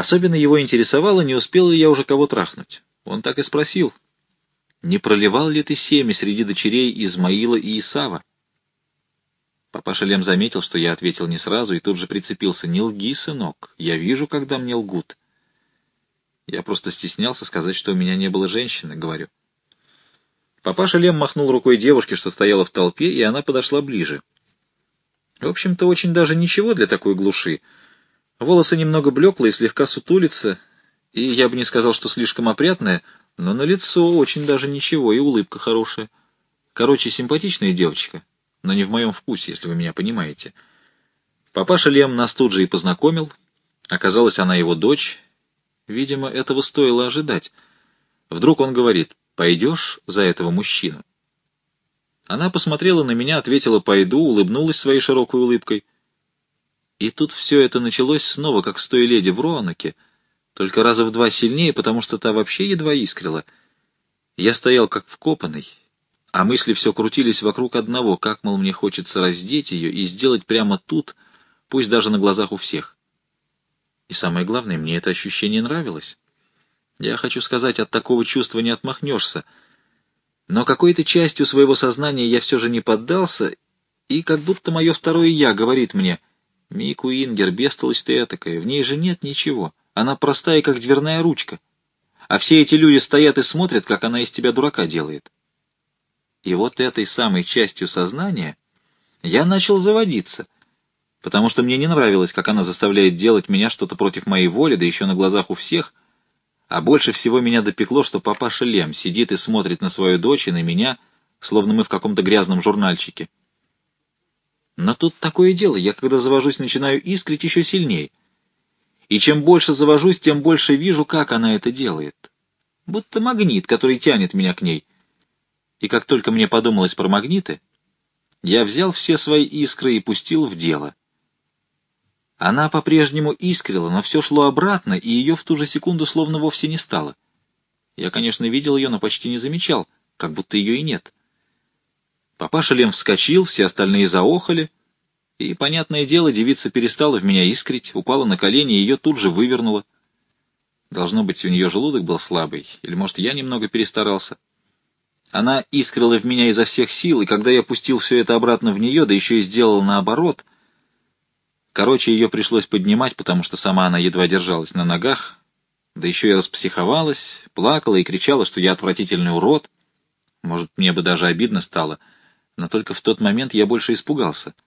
Особенно его интересовало, не успел ли я уже кого трахнуть. Он так и спросил, не проливал ли ты семя среди дочерей Измаила и Исава? Папаша Лем заметил, что я ответил не сразу, и тут же прицепился. «Не лги, сынок, я вижу, когда мне лгут». Я просто стеснялся сказать, что у меня не было женщины, говорю. Папаша Лем махнул рукой девушке, что стояла в толпе, и она подошла ближе. В общем-то, очень даже ничего для такой глуши. Волосы немного блеклые, слегка сутулятся, и я бы не сказал, что слишком опрятная, но на лицо очень даже ничего, и улыбка хорошая. Короче, симпатичная девочка, но не в моем вкусе, если вы меня понимаете. Папаша Лем нас тут же и познакомил. Оказалось, она его дочь. Видимо, этого стоило ожидать. Вдруг он говорит, пойдешь за этого мужчину? Она посмотрела на меня, ответила «пойду», улыбнулась своей широкой улыбкой. И тут все это началось снова, как с той леди в Роаноке — только раза в два сильнее, потому что та вообще едва искрила. Я стоял как вкопанный, а мысли все крутились вокруг одного, как, мол, мне хочется раздеть ее и сделать прямо тут, пусть даже на глазах у всех. И самое главное, мне это ощущение нравилось. Я хочу сказать, от такого чувства не отмахнешься. Но какой-то частью своего сознания я все же не поддался, и как будто мое второе «я» говорит мне, «Мику Ингер, бестолочь ты этакая, в ней же нет ничего». Она простая, как дверная ручка. А все эти люди стоят и смотрят, как она из тебя дурака делает. И вот этой самой частью сознания я начал заводиться, потому что мне не нравилось, как она заставляет делать меня что-то против моей воли, да еще на глазах у всех. А больше всего меня допекло, что папаша Лем сидит и смотрит на свою дочь и на меня, словно мы в каком-то грязном журнальчике. Но тут такое дело, я когда завожусь, начинаю искрить еще сильнее. И чем больше завожусь, тем больше вижу, как она это делает. Будто магнит, который тянет меня к ней. И как только мне подумалось про магниты, я взял все свои искры и пустил в дело. Она по-прежнему искрила, но все шло обратно, и ее в ту же секунду словно вовсе не стало. Я, конечно, видел ее, но почти не замечал, как будто ее и нет. Папаша Лем вскочил, все остальные заохали — и, понятное дело, девица перестала в меня искрить, упала на колени и ее тут же вывернула. Должно быть, у нее желудок был слабый, или, может, я немного перестарался. Она искрила в меня изо всех сил, и когда я пустил все это обратно в нее, да еще и сделал наоборот... Короче, ее пришлось поднимать, потому что сама она едва держалась на ногах, да еще и распсиховалась, плакала и кричала, что я отвратительный урод. Может, мне бы даже обидно стало, но только в тот момент я больше испугался —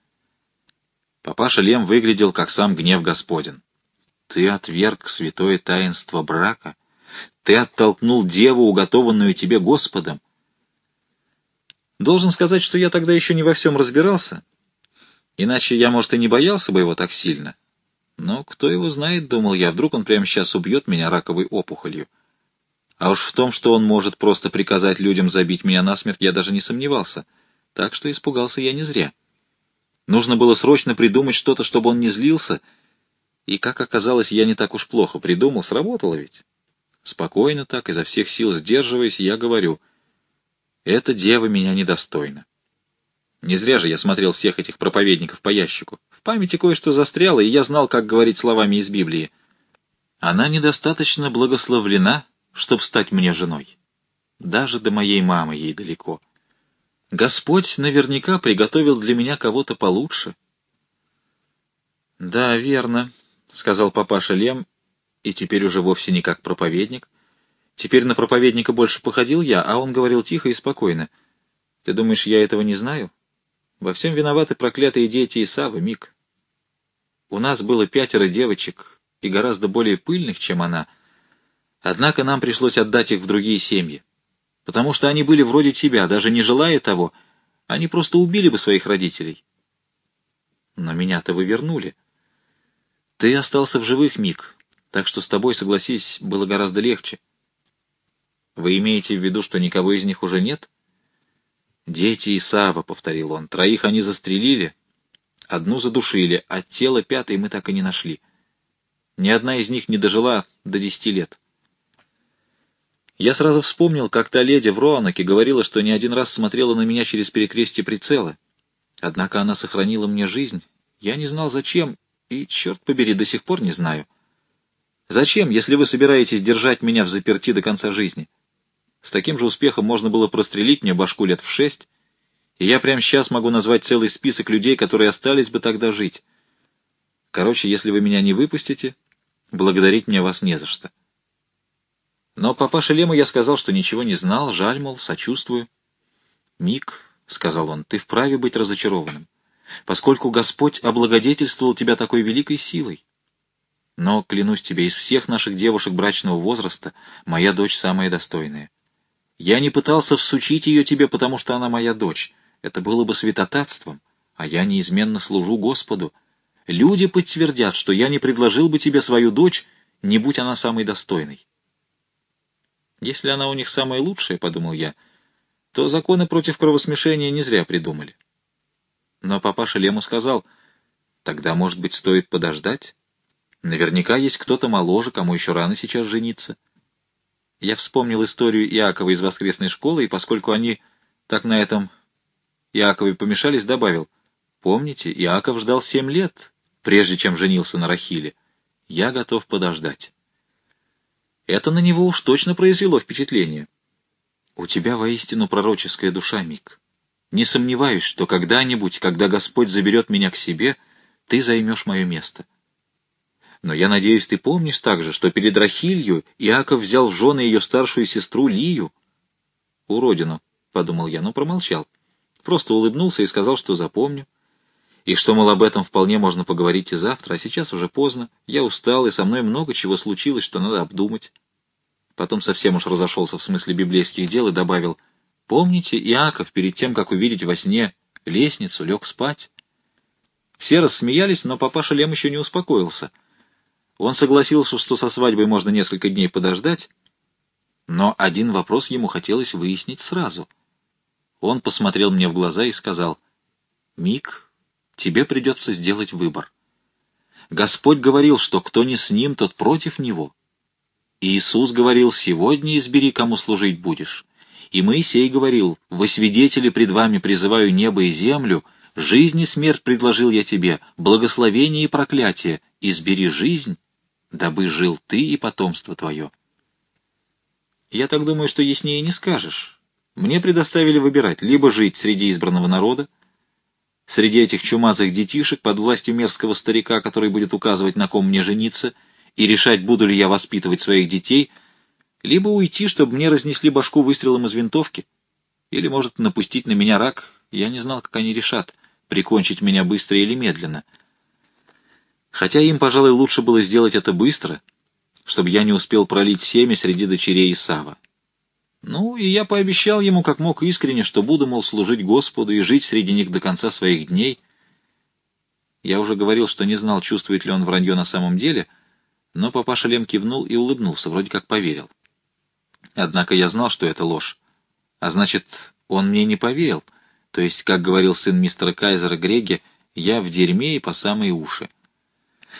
Папаша Лем выглядел, как сам гнев Господен. «Ты отверг святое таинство брака? Ты оттолкнул деву, уготованную тебе Господом?» Должен сказать, что я тогда еще не во всем разбирался. Иначе я, может, и не боялся бы его так сильно. Но кто его знает, думал я, вдруг он прямо сейчас убьет меня раковой опухолью. А уж в том, что он может просто приказать людям забить меня насмерть, я даже не сомневался. Так что испугался я не зря. Нужно было срочно придумать что-то, чтобы он не злился. И, как оказалось, я не так уж плохо придумал, сработало ведь. Спокойно так, изо всех сил сдерживаясь, я говорю, «Эта дева меня недостойна». Не зря же я смотрел всех этих проповедников по ящику. В памяти кое-что застряло, и я знал, как говорить словами из Библии. Она недостаточно благословлена, чтобы стать мне женой. Даже до моей мамы ей далеко. Господь наверняка приготовил для меня кого-то получше. — Да, верно, — сказал папаша Лем, и теперь уже вовсе не как проповедник. Теперь на проповедника больше походил я, а он говорил тихо и спокойно. — Ты думаешь, я этого не знаю? Во всем виноваты проклятые дети Исавы, Мик. У нас было пятеро девочек, и гораздо более пыльных, чем она. Однако нам пришлось отдать их в другие семьи потому что они были вроде тебя, даже не желая того, они просто убили бы своих родителей. Но меня-то вы вернули. Ты остался в живых, Мик, так что с тобой, согласись, было гораздо легче. Вы имеете в виду, что никого из них уже нет? Дети Исава, — повторил он, — троих они застрелили, одну задушили, а тело пятой мы так и не нашли. Ни одна из них не дожила до десяти лет. Я сразу вспомнил, как та леди в Роанаке говорила, что не один раз смотрела на меня через перекрестие прицела. Однако она сохранила мне жизнь. Я не знал, зачем, и, черт побери, до сих пор не знаю. Зачем, если вы собираетесь держать меня в заперти до конца жизни? С таким же успехом можно было прострелить мне башку лет в шесть, и я прямо сейчас могу назвать целый список людей, которые остались бы тогда жить. Короче, если вы меня не выпустите, благодарить мне вас не за что. Но папаше Лему я сказал, что ничего не знал, жаль, мол, сочувствую. «Мик», — сказал он, — «ты вправе быть разочарованным, поскольку Господь облагодетельствовал тебя такой великой силой. Но, клянусь тебе, из всех наших девушек брачного возраста моя дочь самая достойная. Я не пытался всучить ее тебе, потому что она моя дочь. Это было бы святотатством, а я неизменно служу Господу. Люди подтвердят, что я не предложил бы тебе свою дочь, не будь она самой достойной. Если она у них самая лучшая, — подумал я, — то законы против кровосмешения не зря придумали. Но папаша Лему сказал, тогда, может быть, стоит подождать? Наверняка есть кто-то моложе, кому еще рано сейчас жениться. Я вспомнил историю Иакова из воскресной школы, и поскольку они так на этом Иакове помешались, добавил, «Помните, Иаков ждал семь лет, прежде чем женился на Рахиле. Я готов подождать». Это на него уж точно произвело впечатление. «У тебя воистину пророческая душа, Мик. Не сомневаюсь, что когда-нибудь, когда Господь заберет меня к себе, ты займешь мое место». Но я надеюсь, ты помнишь также, что перед Рахилью Иаков взял в жены ее старшую сестру Лию. Уродину, — подумал я, но промолчал. Просто улыбнулся и сказал, что запомню. И что, мол, об этом вполне можно поговорить и завтра, а сейчас уже поздно. Я устал, и со мной много чего случилось, что надо обдумать. Потом совсем уж разошелся в смысле библейских дел и добавил, «Помните, Иаков перед тем, как увидеть во сне лестницу, лег спать?» Все рассмеялись, но папаша Лем еще не успокоился — он согласился, что со свадьбой можно несколько дней подождать, но один вопрос ему хотелось выяснить сразу. Он посмотрел мне в глаза и сказал, «Мик, тебе придется сделать выбор. Господь говорил, что кто не с ним, тот против него. И Иисус говорил, сегодня избери, кому служить будешь. И Моисей говорил, во свидетели пред вами призываю небо и землю, жизнь и смерть предложил я тебе, благословение и проклятие, избери жизнь, дабы жил ты и потомство твое. Я так думаю, что яснее не скажешь. Мне предоставили выбирать, либо жить среди избранного народа, среди этих чумазых детишек под властью мерзкого старика, который будет указывать, на ком мне жениться, и решать, буду ли я воспитывать своих детей, либо уйти, чтобы мне разнесли башку выстрелом из винтовки, или, может, напустить на меня рак, я не знал, как они решат, прикончить меня быстро или медленно — Хотя им, пожалуй, лучше было сделать это быстро, чтобы я не успел пролить семя среди дочерей Исава. Ну, и я пообещал ему, как мог искренне, что буду, мол, служить Господу и жить среди них до конца своих дней. Я уже говорил, что не знал, чувствует ли он вранье на самом деле, но папаша Лем кивнул и улыбнулся, вроде как поверил. Однако я знал, что это ложь. А значит, он мне не поверил. То есть, как говорил сын мистера Кайзера Греги, я в дерьме и по самые уши.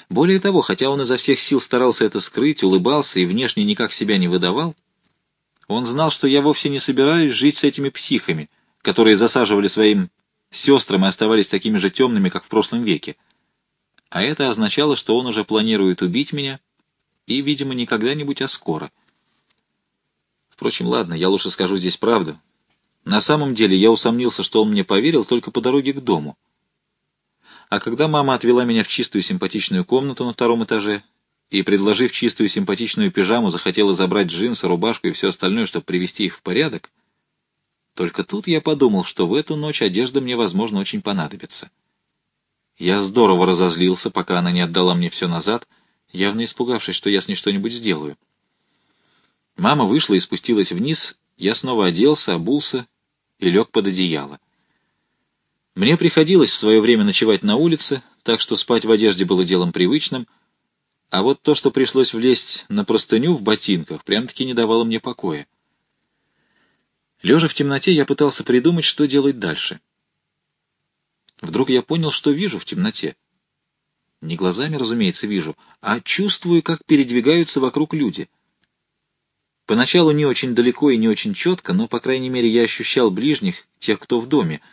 Более того, хотя он изо всех сил старался это скрыть, улыбался и внешне никак себя не выдавал, он знал, что я вовсе не собираюсь жить с этими психами, которые засаживали своим сестрам и оставались такими же темными, как в прошлом веке. А это означало, что он уже планирует убить меня, и, видимо, не когда-нибудь, а скоро. Впрочем, ладно, я лучше скажу здесь правду. На самом деле я усомнился, что он мне поверил только по дороге к дому. А когда мама отвела меня в чистую симпатичную комнату на втором этаже и, предложив чистую симпатичную пижаму, захотела забрать джинсы, рубашку и все остальное, чтобы привести их в порядок, только тут я подумал, что в эту ночь одежда мне, возможно, очень понадобится. Я здорово разозлился, пока она не отдала мне все назад, явно испугавшись, что я с ней что-нибудь сделаю. Мама вышла и спустилась вниз, я снова оделся, обулся и лег под одеяло. Мне приходилось в свое время ночевать на улице, так что спать в одежде было делом привычным, а вот то, что пришлось влезть на простыню в ботинках, прям-таки не давало мне покоя. Лежа в темноте, я пытался придумать, что делать дальше. Вдруг я понял, что вижу в темноте. Не глазами, разумеется, вижу, а чувствую, как передвигаются вокруг люди. Поначалу не очень далеко и не очень четко, но, по крайней мере, я ощущал ближних, тех, кто в доме —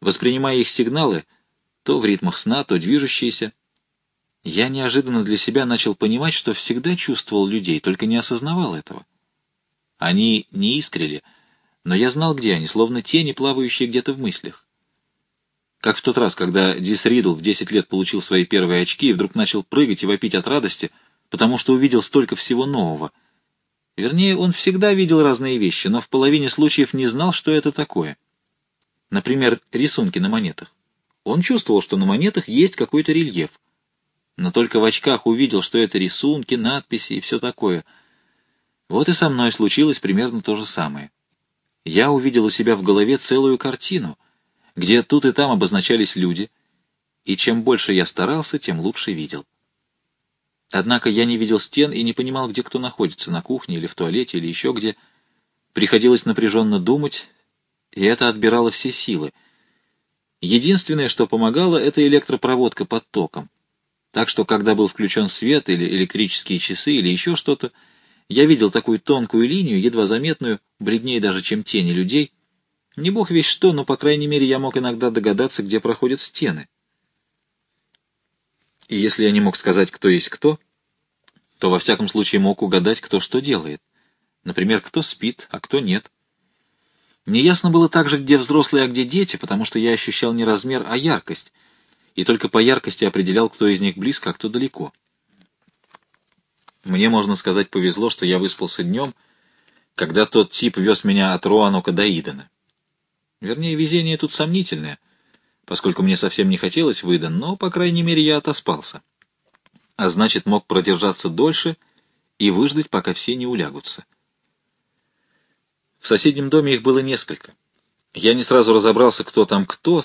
воспринимая их сигналы, то в ритмах сна, то движущиеся. Я неожиданно для себя начал понимать, что всегда чувствовал людей, только не осознавал этого. Они не искрили, но я знал, где они, словно тени, плавающие где-то в мыслях. Как в тот раз, когда Дис Ридл в 10 лет получил свои первые очки и вдруг начал прыгать и вопить от радости, потому что увидел столько всего нового. Вернее, он всегда видел разные вещи, но в половине случаев не знал, что это такое. Например, рисунки на монетах. Он чувствовал, что на монетах есть какой-то рельеф. Но только в очках увидел, что это рисунки, надписи и все такое. Вот и со мной случилось примерно то же самое. Я увидел у себя в голове целую картину, где тут и там обозначались люди, и чем больше я старался, тем лучше видел. Однако я не видел стен и не понимал, где кто находится, на кухне или в туалете или еще где. Приходилось напряженно думать, и это отбирало все силы. Единственное, что помогало, это электропроводка под током. Так что, когда был включен свет или электрические часы или еще что-то, я видел такую тонкую линию, едва заметную, бледнее даже, чем тени людей. Не бог весь что, но, по крайней мере, я мог иногда догадаться, где проходят стены. И если я не мог сказать, кто есть кто, то во всяком случае мог угадать, кто что делает. Например, кто спит, а кто нет. Неясно было также, где взрослые, а где дети, потому что я ощущал не размер, а яркость, и только по яркости определял, кто из них близко, а кто далеко. Мне, можно сказать, повезло, что я выспался днем, когда тот тип вез меня от Роанока до Идена. Вернее, везение тут сомнительное, поскольку мне совсем не хотелось в Иден, но, по крайней мере, я отоспался. А значит, мог продержаться дольше и выждать, пока все не улягутся. В соседнем доме их было несколько. Я не сразу разобрался, кто там кто.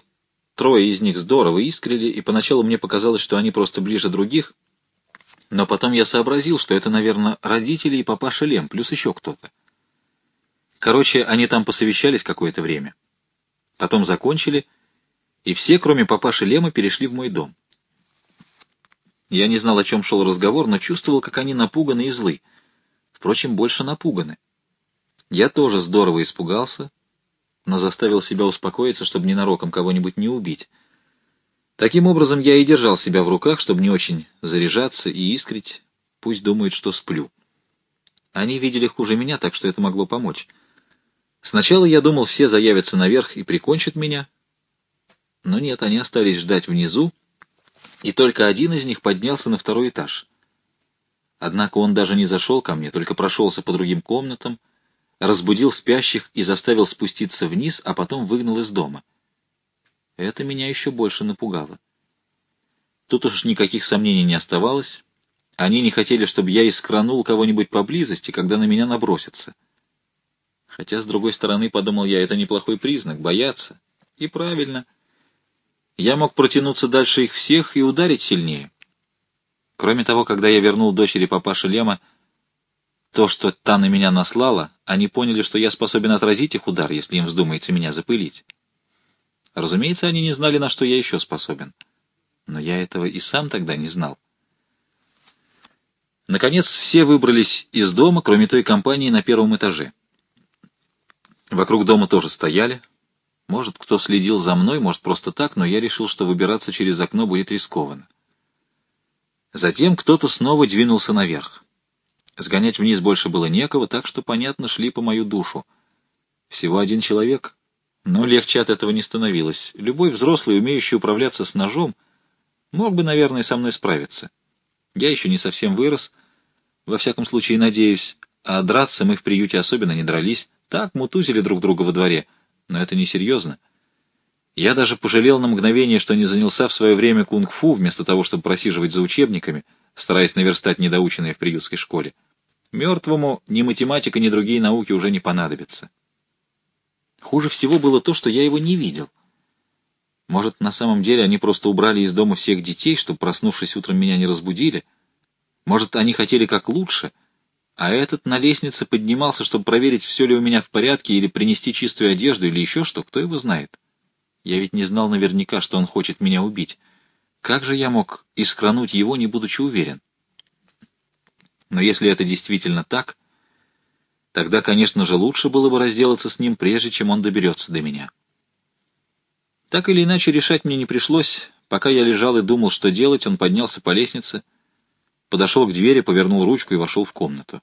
Трое из них здорово искрили, и поначалу мне показалось, что они просто ближе других. Но потом я сообразил, что это, наверное, родители и папаша Лем, плюс еще кто-то. Короче, они там посовещались какое-то время. Потом закончили, и все, кроме папаши Лема, перешли в мой дом. Я не знал, о чем шел разговор, но чувствовал, как они напуганы и злы. Впрочем, больше напуганы. Я тоже здорово испугался, но заставил себя успокоиться, чтобы ненароком кого-нибудь не убить. Таким образом, я и держал себя в руках, чтобы не очень заряжаться и искрить, пусть думают, что сплю. Они видели хуже меня, так что это могло помочь. Сначала я думал, все заявятся наверх и прикончат меня, но нет, они остались ждать внизу, и только один из них поднялся на второй этаж. Однако он даже не зашел ко мне, только прошелся по другим комнатам, разбудил спящих и заставил спуститься вниз, а потом выгнал из дома. Это меня еще больше напугало. Тут уж никаких сомнений не оставалось. Они не хотели, чтобы я искранул кого-нибудь поблизости, когда на меня набросятся. Хотя, с другой стороны, подумал я, это неплохой признак, бояться. И правильно. Я мог протянуться дальше их всех и ударить сильнее. Кроме того, когда я вернул дочери папаши Лема, то, что та на меня наслала, они поняли, что я способен отразить их удар, если им вздумается меня запылить. Разумеется, они не знали, на что я еще способен. Но я этого и сам тогда не знал. Наконец, все выбрались из дома, кроме той компании на первом этаже. Вокруг дома тоже стояли. Может, кто следил за мной, может, просто так, но я решил, что выбираться через окно будет рискованно. Затем кто-то снова двинулся наверх. Сгонять вниз больше было некого, так что, понятно, шли по мою душу. Всего один человек. Но легче от этого не становилось. Любой взрослый, умеющий управляться с ножом, мог бы, наверное, со мной справиться. Я еще не совсем вырос, во всяком случае, надеюсь, а драться мы в приюте особенно не дрались. Так, мутузили друг друга во дворе, но это несерьезно. Я даже пожалел на мгновение, что не занялся в свое время кунг-фу, вместо того, чтобы просиживать за учебниками, стараясь наверстать недоученные в приютской школе. Мертвому ни математика, ни другие науки уже не понадобятся. Хуже всего было то, что я его не видел. Может, на самом деле они просто убрали из дома всех детей, чтобы, проснувшись утром, меня не разбудили? Может, они хотели как лучше, а этот на лестнице поднимался, чтобы проверить, все ли у меня в порядке, или принести чистую одежду, или еще что, кто его знает? Я ведь не знал наверняка, что он хочет меня убить. Как же я мог искрануть его, не будучи уверен? Но если это действительно так, тогда, конечно же, лучше было бы разделаться с ним, прежде чем он доберется до меня. Так или иначе, решать мне не пришлось, Пока я лежал и думал, что делать, он поднялся по лестнице, подошел к двери, повернул ручку и вошел в комнату.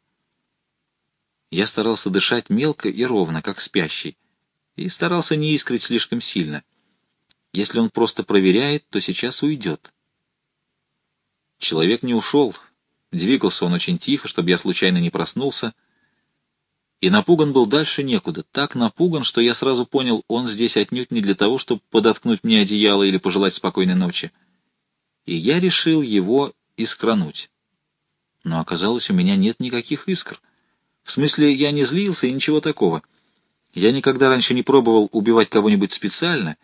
Я старался дышать мелко и ровно, как спящий, и старался не искрить слишком сильно. Если он просто проверяет, то сейчас уйдет. Человек не ушел. Двигался он очень тихо, чтобы я случайно не проснулся. И напуган был дальше некуда. Так напуган, что я сразу понял, он здесь отнюдь не для того, чтобы подоткнуть мне одеяло или пожелать спокойной ночи. И я решил его искрануть. Но оказалось, у меня нет никаких искр. В смысле, я не злился и ничего такого. Я никогда раньше не пробовал убивать кого-нибудь специально.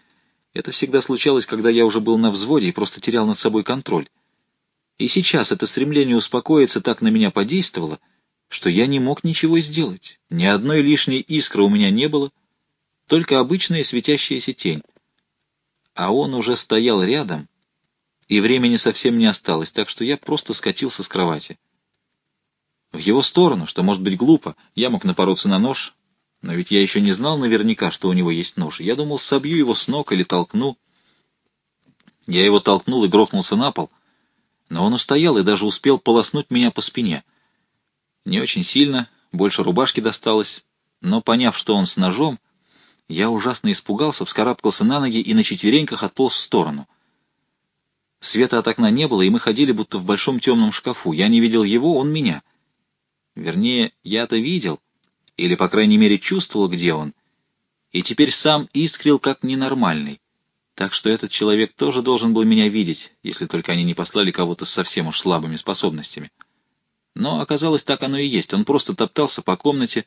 Это всегда случалось, когда я уже был на взводе и просто терял над собой контроль. И сейчас это стремление успокоиться так на меня подействовало, что я не мог ничего сделать. Ни одной лишней искры у меня не было, только обычная светящаяся тень. А он уже стоял рядом, и времени совсем не осталось, так что я просто скатился с кровати. В его сторону, что может быть глупо, я мог напороться на нож, но ведь я еще не знал наверняка, что у него есть нож. Я думал, собью его с ног или толкну. Я его толкнул и грохнулся на пол — но он устоял и даже успел полоснуть меня по спине. Не очень сильно, больше рубашки досталось, но, поняв, что он с ножом, я ужасно испугался, вскарабкался на ноги и на четвереньках отполз в сторону. Света от окна не было, и мы ходили будто в большом темном шкафу. Я не видел его, он меня. Вернее, я-то видел, или, по крайней мере, чувствовал, где он, и теперь сам искрил как ненормальный. Так что этот человек тоже должен был меня видеть, если только они не послали кого-то с совсем уж слабыми способностями. Но оказалось, так оно и есть. Он просто топтался по комнате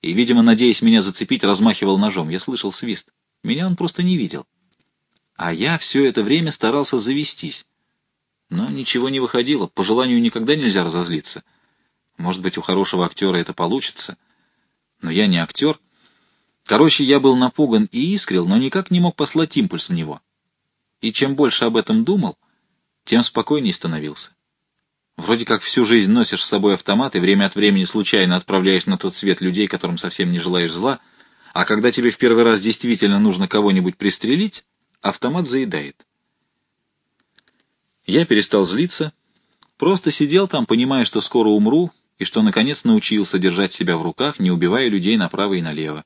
и, видимо, надеясь меня зацепить, размахивал ножом. Я слышал свист. Меня он просто не видел. А я все это время старался завестись. Но ничего не выходило. По желанию никогда нельзя разозлиться. Может быть, у хорошего актера это получится. Но я не актер — Короче, я был напуган и искрил, но никак не мог послать импульс в него. И чем больше об этом думал, тем спокойнее становился. Вроде как всю жизнь носишь с собой автомат и время от времени случайно отправляешь на тот свет людей, которым совсем не желаешь зла, а когда тебе в первый раз действительно нужно кого-нибудь пристрелить, автомат заедает. Я перестал злиться, просто сидел там, понимая, что скоро умру, и что, наконец, научился держать себя в руках, не убивая людей направо и налево.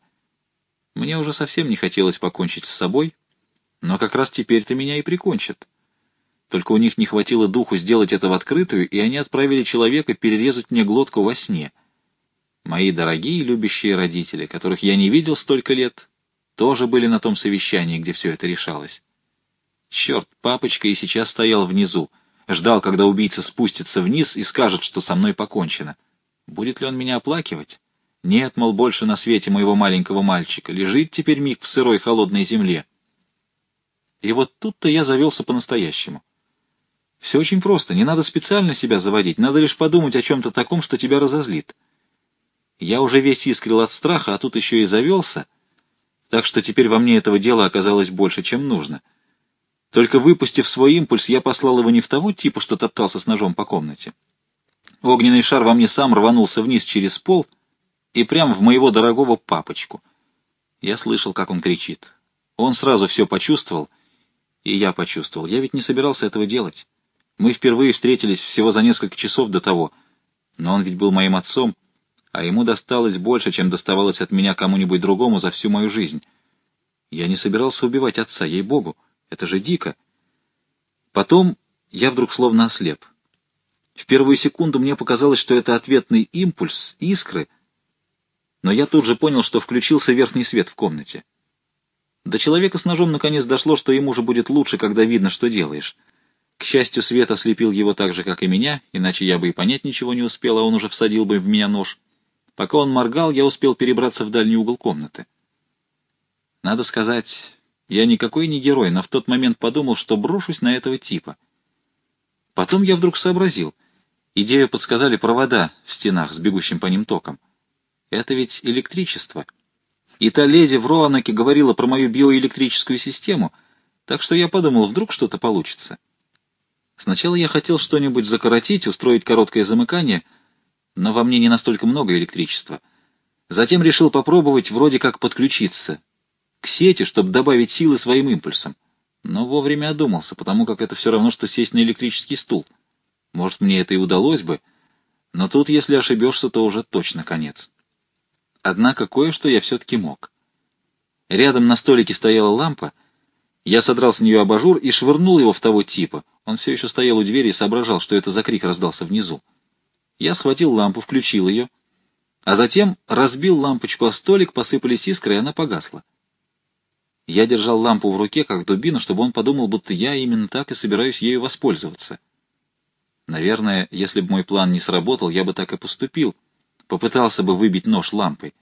Мне уже совсем не хотелось покончить с собой, но как раз теперь-то меня и прикончат. Только у них не хватило духу сделать это в открытую, и они отправили человека перерезать мне глотку во сне. Мои дорогие любящие родители, которых я не видел столько лет, тоже были на том совещании, где все это решалось. Черт, папочка и сейчас стоял внизу, ждал, когда убийца спустится вниз и скажет, что со мной покончено. Будет ли он меня оплакивать? Нет, мол, больше на свете моего маленького мальчика. Лежит теперь миг в сырой холодной земле. И вот тут-то я завелся по-настоящему. Все очень просто. Не надо специально себя заводить. Надо лишь подумать о чем-то таком, что тебя разозлит. Я уже весь искрил от страха, а тут еще и завелся. Так что теперь во мне этого дела оказалось больше, чем нужно. Только выпустив свой импульс, я послал его не в того типа, что топтался с ножом по комнате. Огненный шар во мне сам рванулся вниз через пол — и прямо в моего дорогого папочку. Я слышал, как он кричит. Он сразу все почувствовал, и я почувствовал. Я ведь не собирался этого делать. Мы впервые встретились всего за несколько часов до того, но он ведь был моим отцом, а ему досталось больше, чем доставалось от меня кому-нибудь другому за всю мою жизнь. Я не собирался убивать отца, ей-богу, это же дико. Потом я вдруг словно ослеп. В первую секунду мне показалось, что это ответный импульс, искры — но я тут же понял, что включился верхний свет в комнате. До человека с ножом наконец дошло, что ему же будет лучше, когда видно, что делаешь. К счастью, свет ослепил его так же, как и меня, иначе я бы и понять ничего не успел, а он уже всадил бы в меня нож. Пока он моргал, я успел перебраться в дальний угол комнаты. Надо сказать, я никакой не герой, но в тот момент подумал, что брошусь на этого типа. Потом я вдруг сообразил. Идею подсказали провода в стенах с бегущим по ним током. Это ведь электричество. И та леди в Роанаке говорила про мою биоэлектрическую систему, так что я подумал, вдруг что-то получится. Сначала я хотел что-нибудь закоротить, устроить короткое замыкание, но во мне не настолько много электричества. Затем решил попробовать вроде как подключиться к сети, чтобы добавить силы своим импульсам. но вовремя одумался, потому как это все равно, что сесть на электрический стул. Может, мне это и удалось бы, но тут, если ошибешься, то уже точно конец. Однако кое-что я все-таки мог. Рядом на столике стояла лампа, я содрал с нее абажур и швырнул его в того типа. Он все еще стоял у двери и соображал, что это за крик раздался внизу. Я схватил лампу, включил ее, а затем разбил лампочку о столик, посыпались искры, и она погасла. Я держал лампу в руке, как дубину, чтобы он подумал, будто я именно так и собираюсь ею воспользоваться. Наверное, если бы мой план не сработал, я бы так и поступил. Попытался бы выбить нож лампой.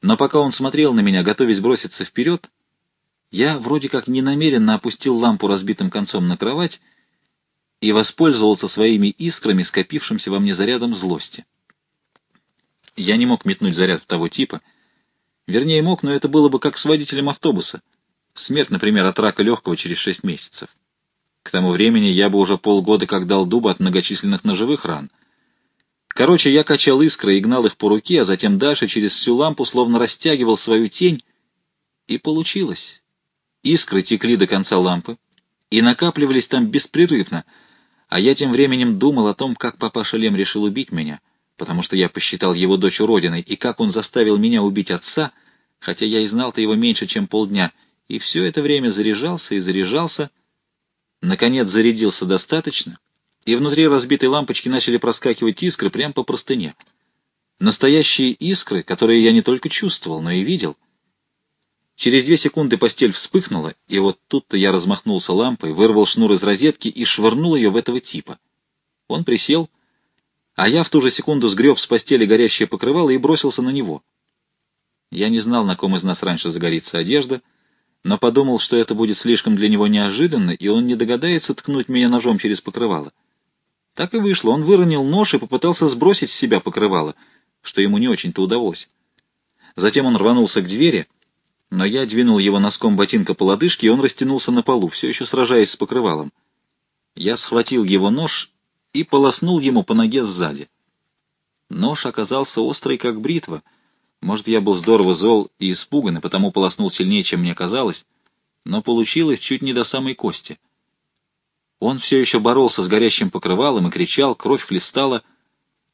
Но пока он смотрел на меня, готовясь броситься вперед, я вроде как ненамеренно опустил лампу разбитым концом на кровать и воспользовался своими искрами, скопившимся во мне зарядом злости. Я не мог метнуть заряд того типа. Вернее, мог, но это было бы как с водителем автобуса. Смерть, например, от рака легкого через шесть месяцев. К тому времени я бы уже полгода как дал дуба от многочисленных ножевых ран. Короче, я качал искры и гнал их по руке, а затем дальше через всю лампу словно растягивал свою тень, и получилось. Искры текли до конца лампы и накапливались там беспрерывно, а я тем временем думал о том, как папаша Лем решил убить меня, потому что я посчитал его дочь уродиной, и как он заставил меня убить отца, хотя я и знал-то его меньше, чем полдня, и все это время заряжался и заряжался, наконец зарядился достаточно, и внутри разбитой лампочки начали проскакивать искры прямо по простыне. Настоящие искры, которые я не только чувствовал, но и видел — Через две секунды постель вспыхнула, и вот тут-то я размахнулся лампой, вырвал шнур из розетки и швырнул ее в этого типа. Он присел, а я в ту же секунду сгреб с постели горящее покрывало и бросился на него. Я не знал, на ком из нас раньше загорится одежда, но подумал, что это будет слишком для него неожиданно, и он не догадается ткнуть меня ножом через покрывало. Так и вышло. Он выронил нож и попытался сбросить с себя покрывало, что ему не очень-то удалось. Затем он рванулся к двери — но я двинул его носком ботинка по лодыжке, и он растянулся на полу, все еще сражаясь с покрывалом. Я схватил его нож и полоснул ему по ноге сзади. Нож оказался острый, как бритва. Может, я был здорово зол и испуган, и потому полоснул сильнее, чем мне казалось, но получилось чуть не до самой кости. Он все еще боролся с горящим покрывалом и кричал, кровь хлестала,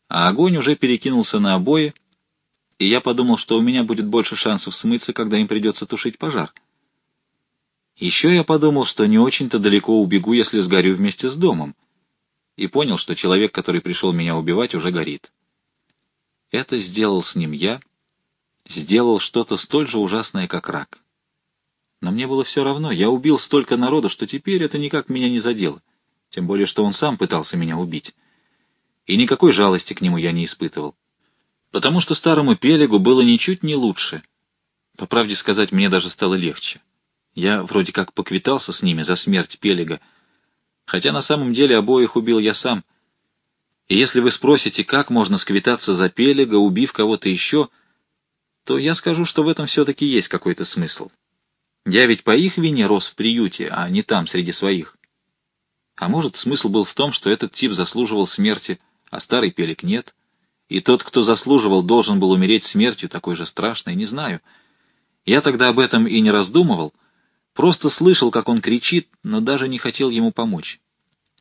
а огонь уже перекинулся на обои, и я подумал, что у меня будет больше шансов смыться, когда им придется тушить пожар. Еще я подумал, что не очень-то далеко убегу, если сгорю вместе с домом, и понял, что человек, который пришел меня убивать, уже горит. Это сделал с ним я, сделал что-то столь же ужасное, как рак. Но мне было все равно, я убил столько народа, что теперь это никак меня не задело, тем более, что он сам пытался меня убить. И никакой жалости к нему я не испытывал потому что старому Пелегу было ничуть не лучше. По правде сказать, мне даже стало легче. Я вроде как поквитался с ними за смерть Пелега, хотя на самом деле обоих убил я сам. И если вы спросите, как можно сквитаться за Пелега, убив кого-то еще, то я скажу, что в этом все-таки есть какой-то смысл. Я ведь по их вине рос в приюте, а не там, среди своих. А может, смысл был в том, что этот тип заслуживал смерти, а старый Пелег нет? И тот, кто заслуживал, должен был умереть смертью такой же страшной, не знаю. Я тогда об этом и не раздумывал, просто слышал, как он кричит, но даже не хотел ему помочь.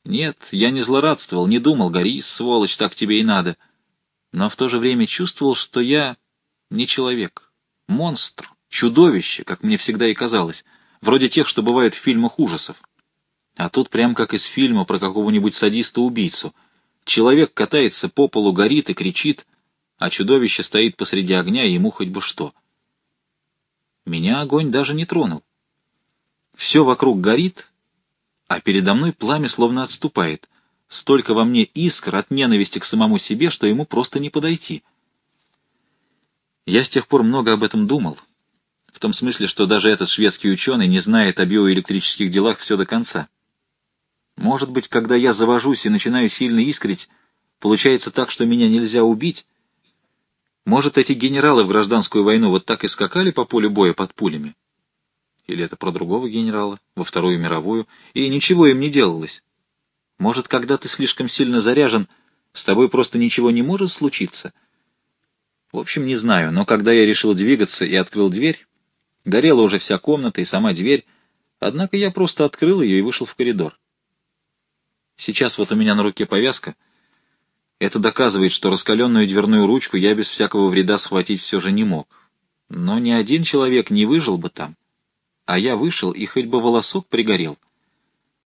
Нет, я не злорадствовал, не думал, гори, сволочь, так тебе и надо. Но в то же время чувствовал, что я не человек, монстр, чудовище, как мне всегда и казалось, вроде тех, что бывают в фильмах ужасов. А тут прям как из фильма про какого-нибудь садиста-убийцу — Человек катается по полу, горит и кричит, а чудовище стоит посреди огня, и ему хоть бы что. Меня огонь даже не тронул. Все вокруг горит, а передо мной пламя словно отступает. Столько во мне искр от ненависти к самому себе, что ему просто не подойти. Я с тех пор много об этом думал. В том смысле, что даже этот шведский ученый не знает о биоэлектрических делах все до конца. Может быть, когда я завожусь и начинаю сильно искрить, получается так, что меня нельзя убить? Может, эти генералы в гражданскую войну вот так и скакали по полю боя под пулями? Или это про другого генерала, во Вторую мировую, и ничего им не делалось? Может, когда ты слишком сильно заряжен, с тобой просто ничего не может случиться? В общем, не знаю, но когда я решил двигаться и открыл дверь, горела уже вся комната и сама дверь, Однако я просто открыл ее и вышел в коридор. Сейчас вот у меня на руке повязка. Это доказывает, что раскаленную дверную ручку я без всякого вреда схватить все же не мог. Но ни один человек не выжил бы там. А я вышел, и хоть бы волосок пригорел —